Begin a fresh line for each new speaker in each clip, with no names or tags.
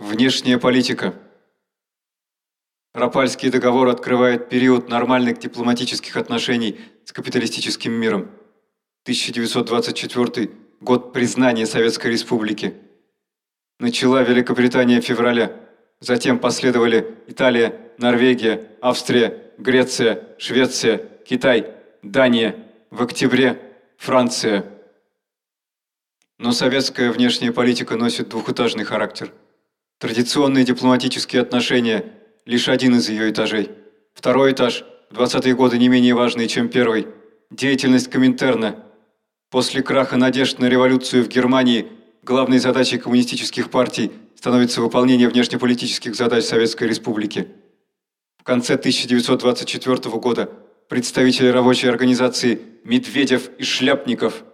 Внешняя политика. Рапальский договор открывает период нормальных дипломатических отношений с капиталистическим миром. 1924 год признания Советской Республики. Начала Великобритания в феврале. Затем последовали Италия, Норвегия, Австрия, Греция, Швеция, Китай, Дания. В октябре Франция. Но советская внешняя политика носит двухэтажный характер. Традиционные дипломатические отношения – лишь один из ее этажей. Второй этаж – 20-е годы не менее важный, чем первый. Деятельность Коминтерна. После краха надежд на революцию в Германии главной задачей коммунистических партий становится выполнение внешнеполитических задач Советской Республики. В конце 1924 года представители рабочей организации Медведев и Шляпников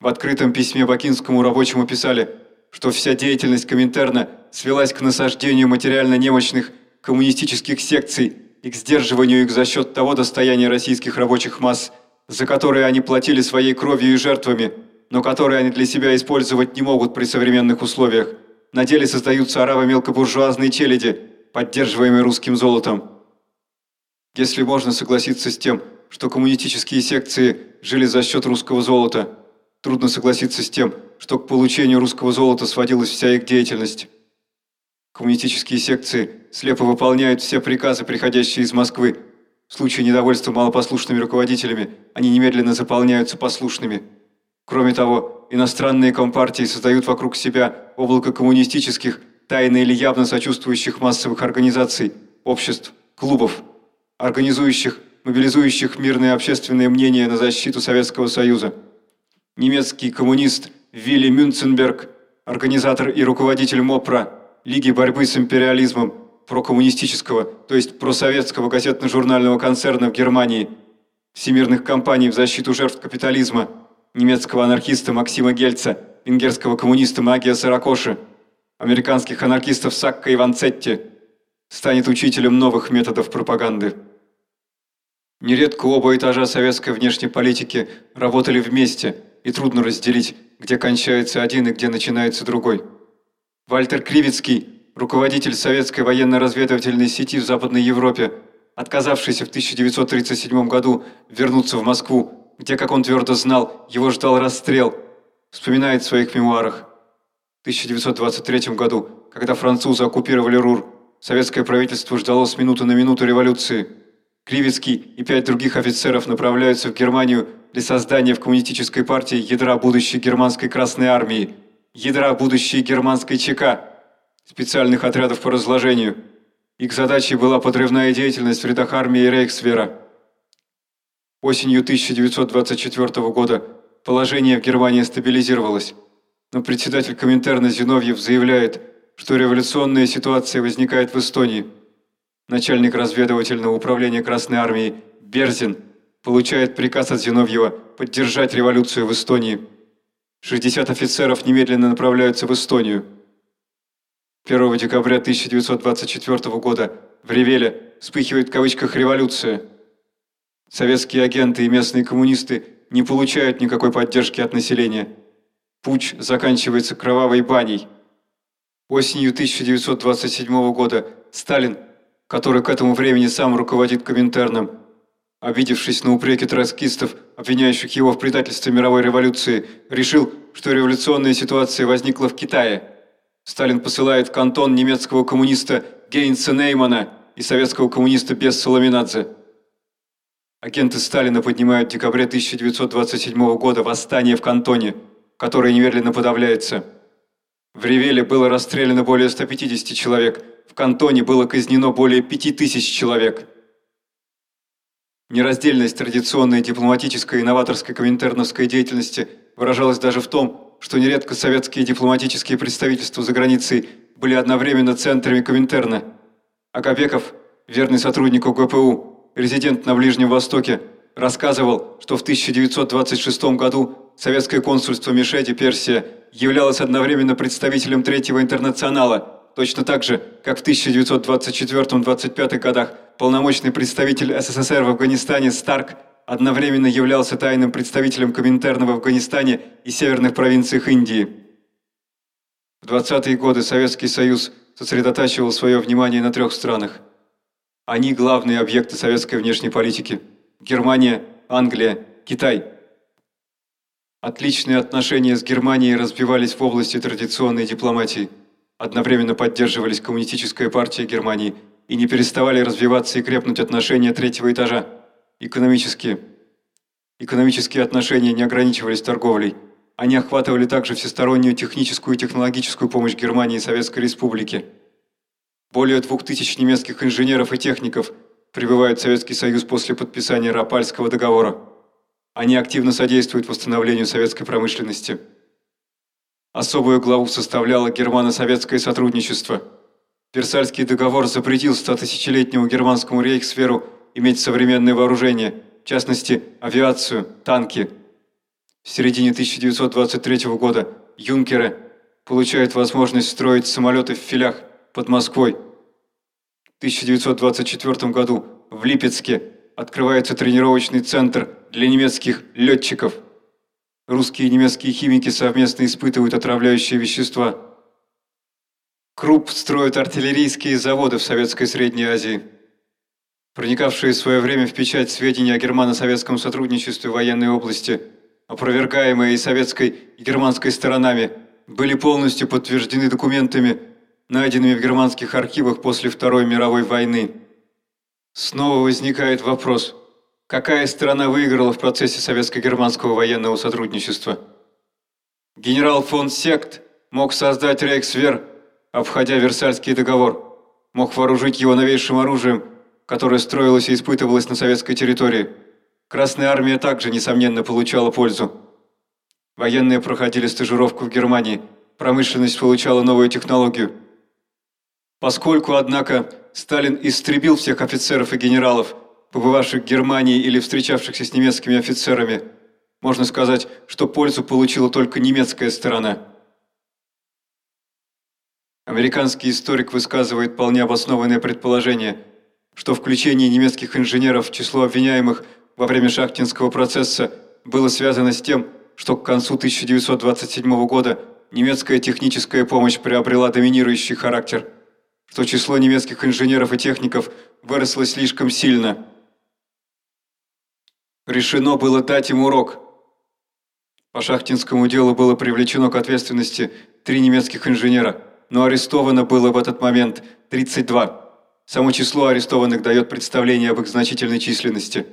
в открытом письме Бакинскому рабочему писали, что вся деятельность Коминтерна свелась к насаждению материально немощных коммунистических секций и к сдерживанию их за счет того достояния российских рабочих масс, за которые они платили своей кровью и жертвами, но которые они для себя использовать не могут при современных условиях. На деле создаются арабо-мелкобуржуазные челяди, поддерживаемые русским золотом. Если можно согласиться с тем, что коммунистические секции жили за счет русского золота, трудно согласиться с тем, что к получению русского золота сводилась вся их деятельность. Коммунистические секции слепо выполняют все приказы, приходящие из Москвы. В случае недовольства малопослушными руководителями они немедленно заполняются послушными. Кроме того, иностранные компартии создают вокруг себя облако коммунистических, тайно или явно сочувствующих массовых организаций, обществ, клубов – организующих, мобилизующих мирное общественное мнение на защиту Советского Союза. Немецкий коммунист Вилли Мюнценберг, организатор и руководитель МОПРА, Лиги борьбы с империализмом, прокоммунистического, то есть просоветского газетно-журнального концерна в Германии, всемирных кампаний в защиту жертв капитализма, немецкого анархиста Максима Гельца, венгерского коммуниста Магия Саракоши, американских анархистов Сакка и Ванцетти – станет учителем новых методов пропаганды. Нередко оба этажа советской внешней политики работали вместе, и трудно разделить, где кончается один и где начинается другой. Вальтер Кривицкий, руководитель советской военно-разведывательной сети в Западной Европе, отказавшийся в 1937 году вернуться в Москву, где, как он твердо знал, его ждал расстрел, вспоминает в своих мемуарах. В 1923 году, когда французы оккупировали Рур, Советское правительство ждало с минуты на минуту революции. Кривицкий и пять других офицеров направляются в Германию для создания в коммунистической партии ядра будущей германской Красной Армии, ядра будущей германской ЧК, специальных отрядов по разложению. Их задачей была подрывная деятельность в рядах армии Рейхсвера. Осенью 1924 года положение в Германии стабилизировалось, но председатель Коминтерна Зиновьев заявляет – что революционная ситуация возникает в Эстонии. Начальник разведывательного управления Красной Армии Берзин получает приказ от Зиновьева поддержать революцию в Эстонии. 60 офицеров немедленно направляются в Эстонию. 1 декабря 1924 года в Ревеле вспыхивает в кавычках «революция». Советские агенты и местные коммунисты не получают никакой поддержки от населения. Путь заканчивается кровавой баней – Осенью 1927 года Сталин, который к этому времени сам руководит Коминтерном, обидевшись на упреки троцкистов, обвиняющих его в предательстве мировой революции, решил, что революционная ситуация возникла в Китае. Сталин посылает в кантон немецкого коммуниста Гейнса Неймана и советского коммуниста Бес Соломинадзе. Агенты Сталина поднимают в декабре 1927 года восстание в кантоне, которое немедленно подавляется – в Ревеле было расстреляно более 150 человек, в Кантоне было казнено более 5000 человек. Нераздельность традиционной дипломатической и новаторской коминтерновской деятельности выражалась даже в том, что нередко советские дипломатические представительства за границей были одновременно центрами Коминтерна. Агабеков, верный сотрудник УГПУ, резидент на Ближнем Востоке, рассказывал, что в 1926 году советское консульство Мишети, Персия, являлось одновременно представителем Третьего интернационала, точно так же, как в 1924-25 годах полномочный представитель СССР в Афганистане Старк одновременно являлся тайным представителем Коминтерна в Афганистане и северных провинциях Индии. В 20-е годы Советский Союз сосредотачивал свое внимание на трех странах. Они главные объекты советской внешней политики – Германия, Англия, Китай. Отличные отношения с Германией разбивались в области традиционной дипломатии. Одновременно поддерживались Коммунистическая партия Германии и не переставали развиваться и крепнуть отношения третьего этажа – экономические. Экономические отношения не ограничивались торговлей. Они охватывали также всестороннюю техническую и технологическую помощь Германии и Советской Республике. Более двух тысяч немецких инженеров и техников прибывают в Советский Союз после подписания Рапальского договора. Они активно содействуют восстановлению советской промышленности. Особую главу составляло германо-советское сотрудничество. Версальский договор запретил стотысячелетнему германскому рейхсферу иметь современное вооружение, в частности, авиацию, танки. В середине 1923 года юнкеры получают возможность строить самолеты в филях под Москвой. В 1924 году в Липецке открывается тренировочный центр для немецких летчиков. Русские и немецкие химики совместно испытывают отравляющие вещества. Круп строит артиллерийские заводы в Советской Средней Азии. Проникавшие в свое время в печать сведения о германо-советском сотрудничестве в военной области, опровергаемые и советской, и германской сторонами, были полностью подтверждены документами, найденными в германских архивах после Второй мировой войны. Снова возникает вопрос, какая страна выиграла в процессе советско-германского военного сотрудничества? Генерал фон Сект мог создать Рейхсвер, обходя Версальский договор, мог вооружить его новейшим оружием, которое строилось и испытывалось на советской территории. Красная армия также, несомненно, получала пользу. Военные проходили стажировку в Германии, промышленность получала новую технологию. Поскольку, однако, Сталин истребил всех офицеров и генералов, побывавших в Германии или встречавшихся с немецкими офицерами. Можно сказать, что пользу получила только немецкая сторона. Американский историк высказывает вполне обоснованное предположение, что включение немецких инженеров в число обвиняемых во время шахтинского процесса было связано с тем, что к концу 1927 года немецкая техническая помощь приобрела доминирующий характер – что число немецких инженеров и техников выросло слишком сильно. Решено было дать им урок. По шахтинскому делу было привлечено к ответственности три немецких инженера, но арестовано было в этот момент 32. Само число арестованных дает представление об их значительной численности.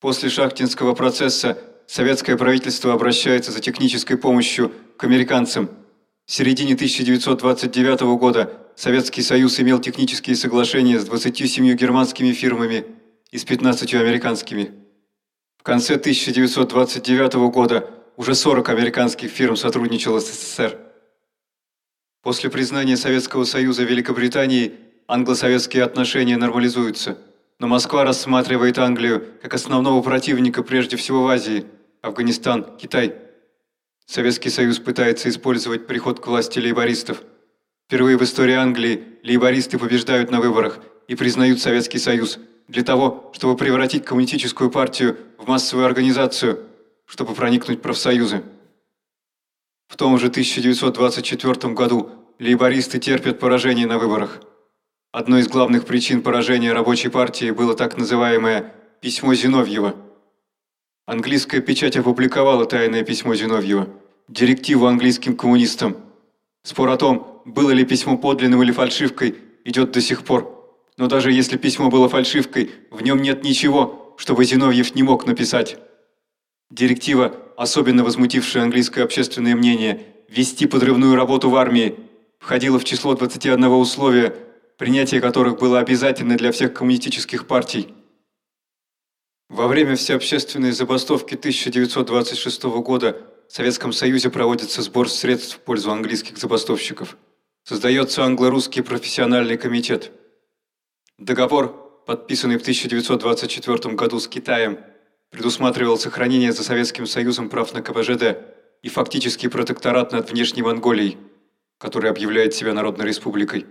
После шахтинского процесса советское правительство обращается за технической помощью к американцам. В середине 1929 года Советский Союз имел технические соглашения с 27 германскими фирмами и с 15 американскими. В конце 1929 года уже 40 американских фирм сотрудничало с СССР. После признания Советского Союза Великобританией англо-советские отношения нормализуются, но Москва рассматривает Англию как основного противника прежде всего в Азии, Афганистан, Китай. Советский Союз пытается использовать приход к власти лейбористов – Впервые в истории Англии лейбористы побеждают на выборах и признают Советский Союз для того, чтобы превратить коммунистическую партию в массовую организацию, чтобы проникнуть в профсоюзы. В том же 1924 году лейбористы терпят поражение на выборах. Одной из главных причин поражения рабочей партии было так называемое «письмо Зиновьева». Английская печать опубликовала тайное письмо Зиновьева, директиву английским коммунистам. Спор о том, было ли письмо подлинным или фальшивкой, идет до сих пор. Но даже если письмо было фальшивкой, в нем нет ничего, чтобы Зиновьев не мог написать. Директива, особенно возмутившая английское общественное мнение, вести подрывную работу в армии, входила в число 21 условия, принятие которых было обязательно для всех коммунистических партий. Во время всеобщественной забастовки 1926 года в Советском Союзе проводится сбор средств в пользу английских забастовщиков – Создается англо-русский профессиональный комитет. Договор, подписанный в 1924 году с Китаем, предусматривал сохранение за Советским Союзом прав на КВЖД и фактический протекторат над внешней Монголией, который объявляет себя Народной Республикой.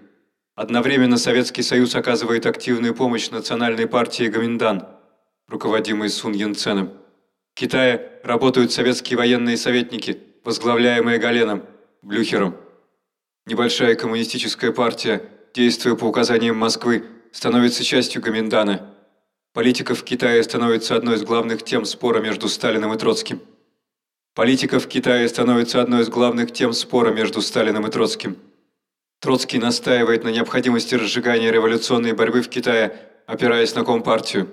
Одновременно Советский Союз оказывает активную помощь национальной партии Гоминдан, руководимой Сун Янценом. В Китае работают советские военные советники, возглавляемые Галеном – Блюхером. Небольшая коммунистическая партия, действуя по указаниям Москвы, становится частью Гоминдана. Политика в Китае становится одной из главных тем спора между Сталиным и Троцким. Политика в Китае становится одной из главных тем спора между Сталиным и Троцким. Троцкий настаивает на необходимости разжигания революционной борьбы в Китае, опираясь на Компартию.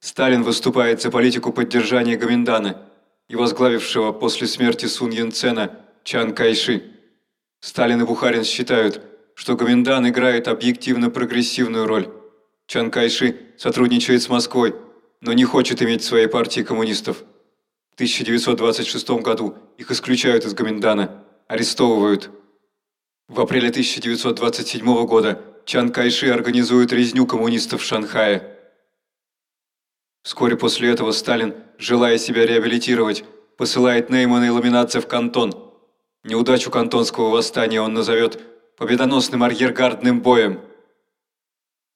Сталин выступает за политику поддержания Гоминдана и возглавившего после смерти Сун Янцена Чан Кайши. Сталин и Бухарин считают, что Гоминдан играет объективно прогрессивную роль. Чан Кайши сотрудничает с Москвой, но не хочет иметь в своей партии коммунистов. В 1926 году их исключают из Гоминдана, арестовывают. В апреле 1927 года Чан Кайши организует резню коммунистов в Шанхае. Вскоре после этого Сталин, желая себя реабилитировать, посылает Неймана и Ламинадзе в Кантон. Неудачу кантонского восстания он назовет победоносным арьергардным боем.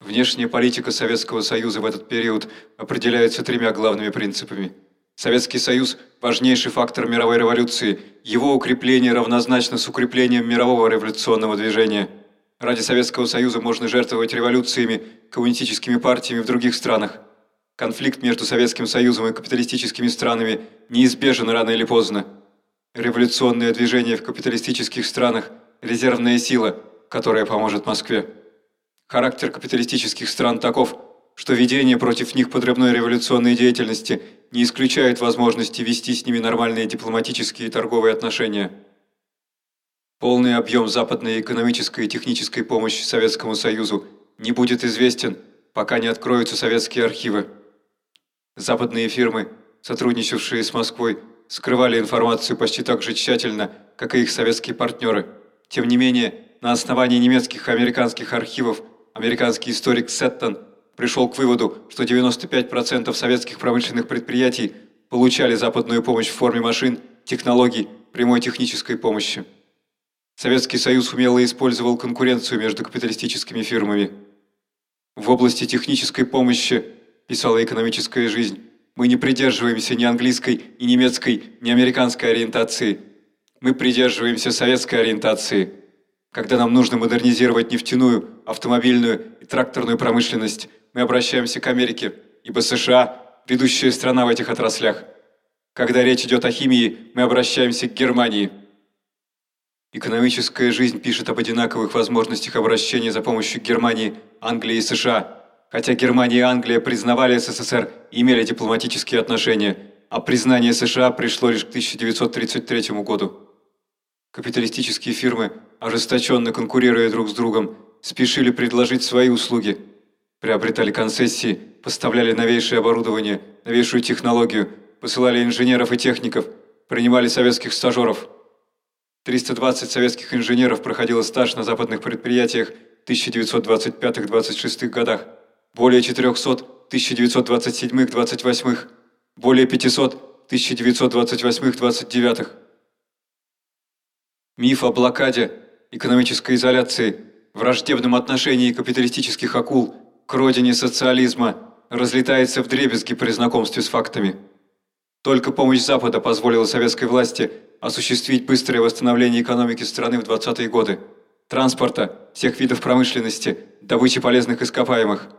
Внешняя политика Советского Союза в этот период определяется тремя главными принципами. Советский Союз – важнейший фактор мировой революции. Его укрепление равнозначно с укреплением мирового революционного движения. Ради Советского Союза можно жертвовать революциями, коммунистическими партиями в других странах. Конфликт между Советским Союзом и капиталистическими странами неизбежен рано или поздно. Революционное движение в капиталистических странах – резервная сила, которая поможет Москве. Характер капиталистических стран таков, что ведение против них подрывной революционной деятельности не исключает возможности вести с ними нормальные дипломатические и торговые отношения. Полный объем западной экономической и технической помощи Советскому Союзу не будет известен, пока не откроются советские архивы. Западные фирмы, сотрудничавшие с Москвой, скрывали информацию почти так же тщательно, как и их советские партнеры. Тем не менее, на основании немецких и американских архивов американский историк Сеттон пришел к выводу, что 95% советских промышленных предприятий получали западную помощь в форме машин, технологий, прямой технической помощи. Советский Союз умело использовал конкуренцию между капиталистическими фирмами. В области технической помощи – писала экономическая жизнь, мы не придерживаемся ни английской, ни немецкой, ни американской ориентации. Мы придерживаемся советской ориентации. Когда нам нужно модернизировать нефтяную, автомобильную и тракторную промышленность, мы обращаемся к Америке, ибо США – ведущая страна в этих отраслях. Когда речь идет о химии, мы обращаемся к Германии. Экономическая жизнь пишет об одинаковых возможностях обращения за помощью Германии, Англии и США – Хотя Германия и Англия признавали СССР и имели дипломатические отношения, а признание США пришло лишь к 1933 году. Капиталистические фирмы, ожесточенно конкурируя друг с другом, спешили предложить свои услуги, приобретали концессии, поставляли новейшее оборудование, новейшую технологию, посылали инженеров и техников, принимали советских стажеров. 320 советских инженеров проходило стаж на западных предприятиях в 1925-26 годах более 400 1927-28, более 500 1928-29. Миф о блокаде, экономической изоляции, враждебном отношении капиталистических акул к родине социализма разлетается вдребезги при знакомстве с фактами. Только помощь Запада позволила советской власти осуществить быстрое восстановление экономики страны в 20-е годы, транспорта, всех видов промышленности, добычи полезных ископаемых –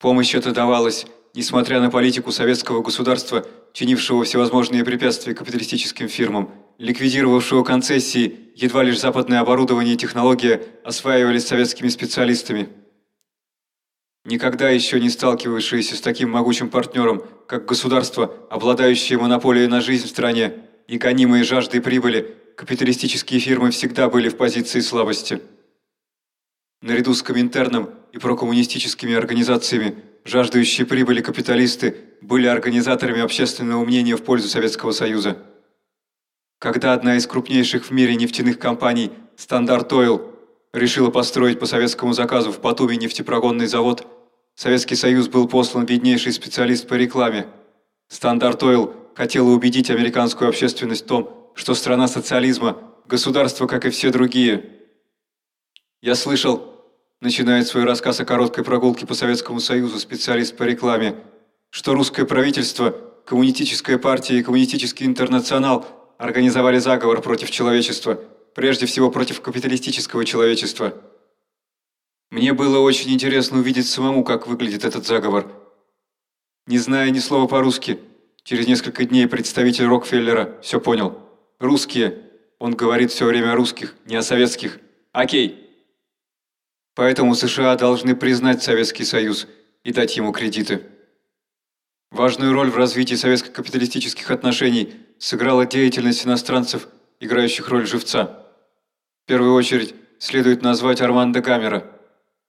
Помощь эта давалась, несмотря на политику советского государства, чинившего всевозможные препятствия капиталистическим фирмам, ликвидировавшего концессии, едва лишь западное оборудование и технология осваивались советскими специалистами. Никогда еще не сталкивавшиеся с таким могучим партнером, как государство, обладающее монополией на жизнь в стране и гонимые жаждой прибыли, капиталистические фирмы всегда были в позиции слабости. Наряду с Коминтерном и прокоммунистическими организациями, жаждущие прибыли капиталисты, были организаторами общественного мнения в пользу Советского Союза. Когда одна из крупнейших в мире нефтяных компаний, Standard Oil, решила построить по советскому заказу в Батуми нефтепрогонный завод, Советский Союз был послан виднейший специалист по рекламе. Standard Oil хотела убедить американскую общественность в том, что страна социализма – государство, как и все другие. Я слышал, начинает свой рассказ о короткой прогулке по Советскому Союзу специалист по рекламе, что русское правительство, коммунистическая партия и коммунистический интернационал организовали заговор против человечества, прежде всего против капиталистического человечества. Мне было очень интересно увидеть самому, как выглядит этот заговор. Не зная ни слова по-русски, через несколько дней представитель Рокфеллера все понял. Русские. Он говорит все время о русских, не о советских. Окей. Поэтому США должны признать Советский Союз и дать ему кредиты. Важную роль в развитии советско-капиталистических отношений сыграла деятельность иностранцев, играющих роль живца. В первую очередь следует назвать Армандо Гамера,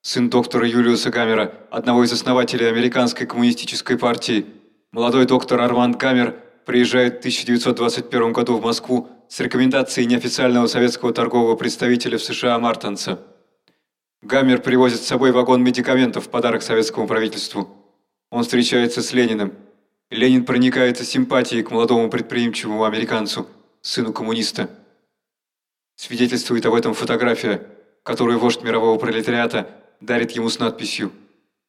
сын доктора Юлиуса Гамера, одного из основателей Американской коммунистической партии. Молодой доктор Арманд Гамер приезжает в 1921 году в Москву с рекомендацией неофициального советского торгового представителя в США Мартенса. Гамер привозит с собой вагон медикаментов в подарок советскому правительству. Он встречается с Лениным. Ленин проникается симпатией к молодому предприимчивому американцу, сыну коммуниста. Свидетельствует об этом фотография, которую вождь мирового пролетариата дарит ему с надписью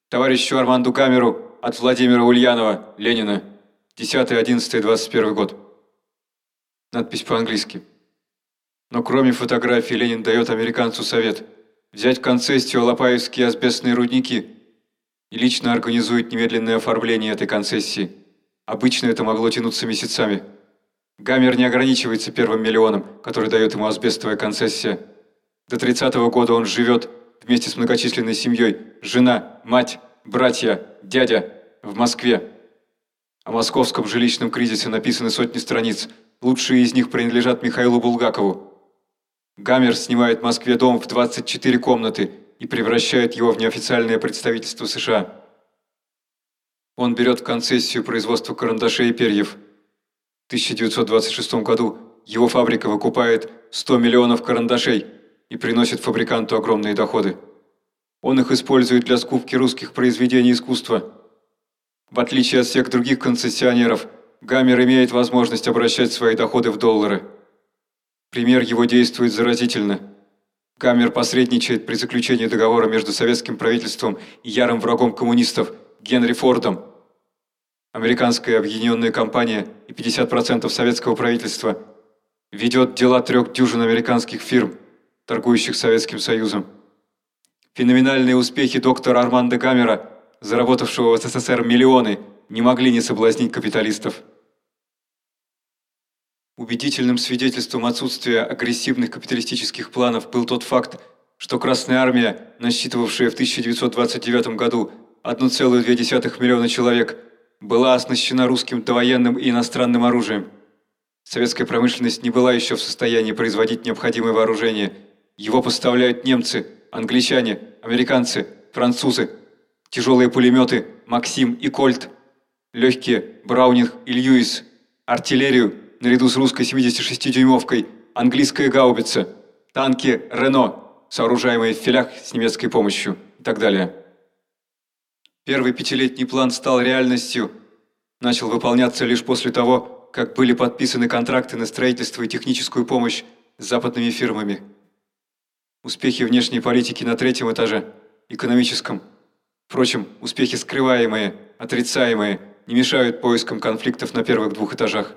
«Товарищу Арманду Камеру от Владимира Ульянова, Ленина, 10-11-21 год». Надпись по-английски. Но кроме фотографии Ленин дает американцу совет взять концессию Лопаевские асбестные рудники – и лично организует немедленное оформление этой концессии. Обычно это могло тянуться месяцами. Гаммер не ограничивается первым миллионом, который дает ему асбестовая концессия. До 30-го года он живет вместе с многочисленной семьей, жена, мать, братья, дядя, в Москве. О московском жилищном кризисе написаны сотни страниц, лучшие из них принадлежат Михаилу Булгакову. Гаммер снимает в Москве дом в 24 комнаты – и превращает его в неофициальное представительство США. Он берет в концессию производство карандашей и перьев. В 1926 году его фабрика выкупает 100 миллионов карандашей и приносит фабриканту огромные доходы. Он их использует для скупки русских произведений искусства. В отличие от всех других концессионеров, Гаммер имеет возможность обращать свои доходы в доллары. Пример его действует заразительно – Камер посредничает при заключении договора между советским правительством и ярым врагом коммунистов Генри Фордом. Американская объединенная компания и 50% советского правительства ведет дела трех дюжин американских фирм, торгующих Советским Союзом. Феноменальные успехи доктора Армандо Гамера, заработавшего в СССР миллионы, не могли не соблазнить капиталистов. Убедительным свидетельством отсутствия агрессивных капиталистических планов был тот факт, что Красная Армия, насчитывавшая в 1929 году 1,2 миллиона человек, была оснащена русским довоенным и иностранным оружием. Советская промышленность не была еще в состоянии производить необходимое вооружение. Его поставляют немцы, англичане, американцы, французы. Тяжелые пулеметы «Максим» и «Кольт», легкие «Браунинг» и «Льюис», артиллерию наряду с русской 76-дюймовкой, английская гаубица, танки «Рено», сооружаемые в филях с немецкой помощью и так далее. Первый пятилетний план стал реальностью, начал выполняться лишь после того, как были подписаны контракты на строительство и техническую помощь с западными фирмами. Успехи внешней политики на третьем этаже, экономическом. Впрочем, успехи скрываемые, отрицаемые, не мешают поискам конфликтов на первых двух этажах.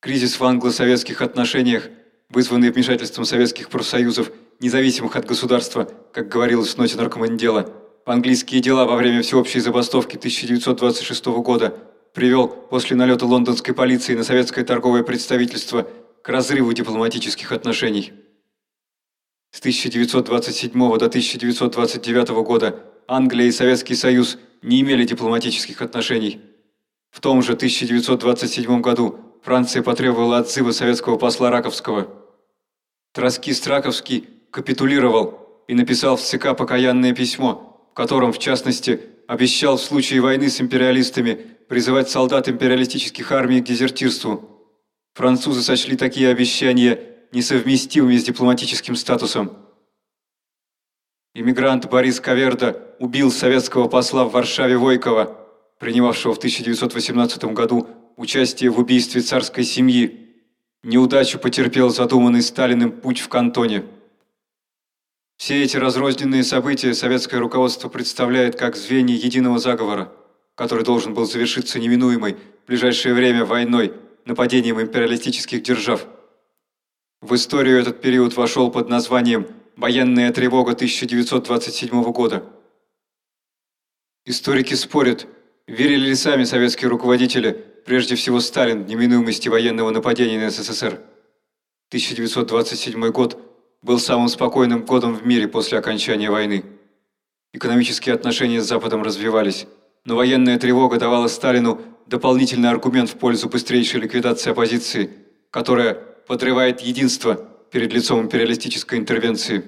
Кризис в англо-советских отношениях, вызванный вмешательством советских профсоюзов, независимых от государства, как говорилось в ноте наркомандела, английские дела во время всеобщей забастовки 1926 года привел после налета лондонской полиции на советское торговое представительство к разрыву дипломатических отношений. С 1927 до 1929 года Англия и Советский Союз не имели дипломатических отношений. В том же 1927 году Франция потребовала отзыва советского посла Раковского. Троцкист Раковский капитулировал и написал в ЦК покаянное письмо, в котором, в частности, обещал в случае войны с империалистами призывать солдат империалистических армий к дезертирству. Французы сочли такие обещания несовместимыми с дипломатическим статусом. Иммигрант Борис Каверда убил советского посла в Варшаве Войкова, принимавшего в 1918 году участие в убийстве царской семьи. Неудачу потерпел задуманный Сталиным путь в кантоне. Все эти разрозненные события советское руководство представляет как звенья единого заговора, который должен был завершиться неминуемой в ближайшее время войной, нападением империалистических держав. В историю этот период вошел под названием «Военная тревога 1927 года». Историки спорят, верили ли сами советские руководители, прежде всего Сталин, неминуемости военного нападения на СССР. 1927 год был самым спокойным годом в мире после окончания войны. Экономические отношения с Западом развивались, но военная тревога давала Сталину дополнительный аргумент в пользу быстрейшей ликвидации оппозиции, которая подрывает единство перед лицом империалистической интервенции.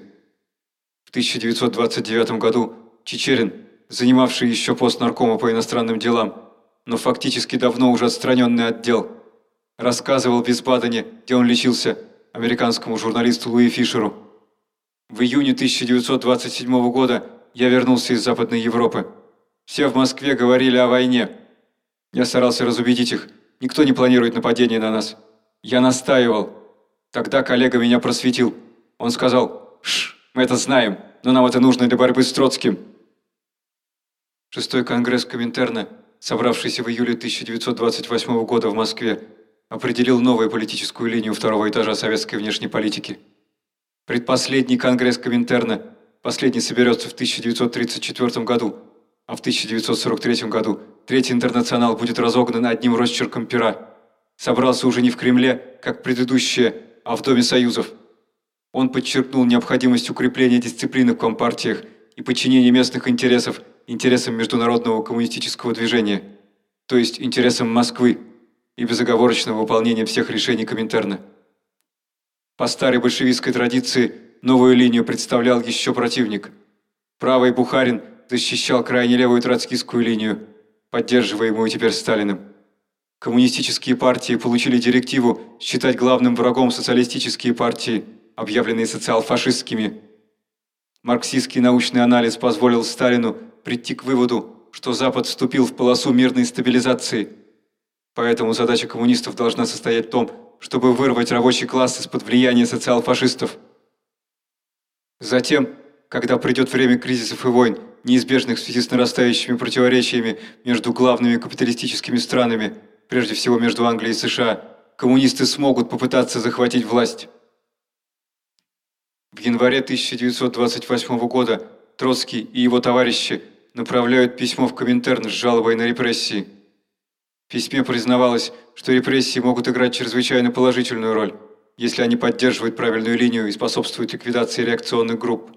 В 1929 году Чечерин, занимавший еще пост наркома по иностранным делам, но фактически давно уже отстраненный отдел, рассказывал в Висбадене, где он лечился, американскому журналисту Луи Фишеру. В июне 1927 года я вернулся из Западной Европы. Все в Москве говорили о войне. Я старался разубедить их. Никто не планирует нападение на нас. Я настаивал. Тогда коллега меня просветил. Он сказал, «Шш, мы это знаем, но нам это нужно для борьбы с Троцким». Шестой конгресс Коминтерна, собравшийся в июле 1928 года в Москве, определил новую политическую линию второго этажа советской внешней политики. Предпоследний конгресс Коминтерна, последний соберется в 1934 году, а в 1943 году Третий интернационал будет разогнан одним росчерком пера. Собрался уже не в Кремле, как предыдущие, а в Доме Союзов. Он подчеркнул необходимость укрепления дисциплины в компартиях и подчинения местных интересов интересам международного коммунистического движения, то есть интересам Москвы, и безоговорочного выполнения всех решений Коминтерна. По старой большевистской традиции новую линию представлял еще противник. Правый Бухарин защищал крайне левую троцкистскую линию, поддерживаемую теперь Сталиным. Коммунистические партии получили директиву считать главным врагом социалистические партии, объявленные социал-фашистскими. Марксистский научный анализ позволил Сталину прийти к выводу, что Запад вступил в полосу мирной стабилизации – Поэтому задача коммунистов должна состоять в том, чтобы вырвать рабочий класс из-под влияния социал-фашистов. Затем, когда придет время кризисов и войн, неизбежных в связи с нарастающими противоречиями между главными капиталистическими странами, прежде всего между Англией и США, коммунисты смогут попытаться захватить власть. В январе 1928 года Троцкий и его товарищи направляют письмо в Коминтерн с жалобой на репрессии. В письме признавалось, что репрессии могут играть чрезвычайно положительную роль, если они поддерживают правильную линию и способствуют ликвидации реакционных групп.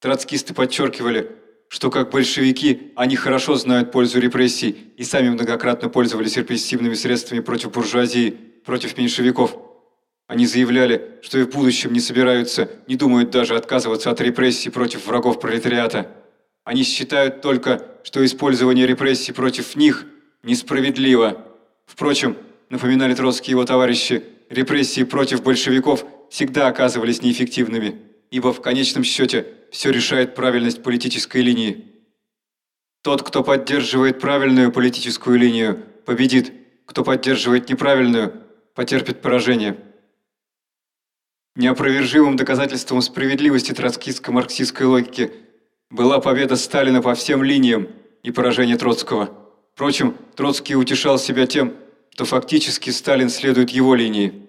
Троцкисты подчеркивали, что как большевики они хорошо знают пользу репрессий и сами многократно пользовались репрессивными средствами против буржуазии, против меньшевиков. Они заявляли, что и в будущем не собираются, не думают даже отказываться от репрессий против врагов пролетариата. Они считают только, что использование репрессий против них – несправедливо. Впрочем, напоминали Троцкий его товарищи, репрессии против большевиков всегда оказывались неэффективными, ибо в конечном счете все решает правильность политической линии. Тот, кто поддерживает правильную политическую линию, победит, кто поддерживает неправильную, потерпит поражение. Неопровержимым доказательством справедливости троцкистско-марксистской логики была победа Сталина по всем линиям и поражение Троцкого. Впрочем, Троцкий утешал себя тем, что фактически Сталин следует его линии.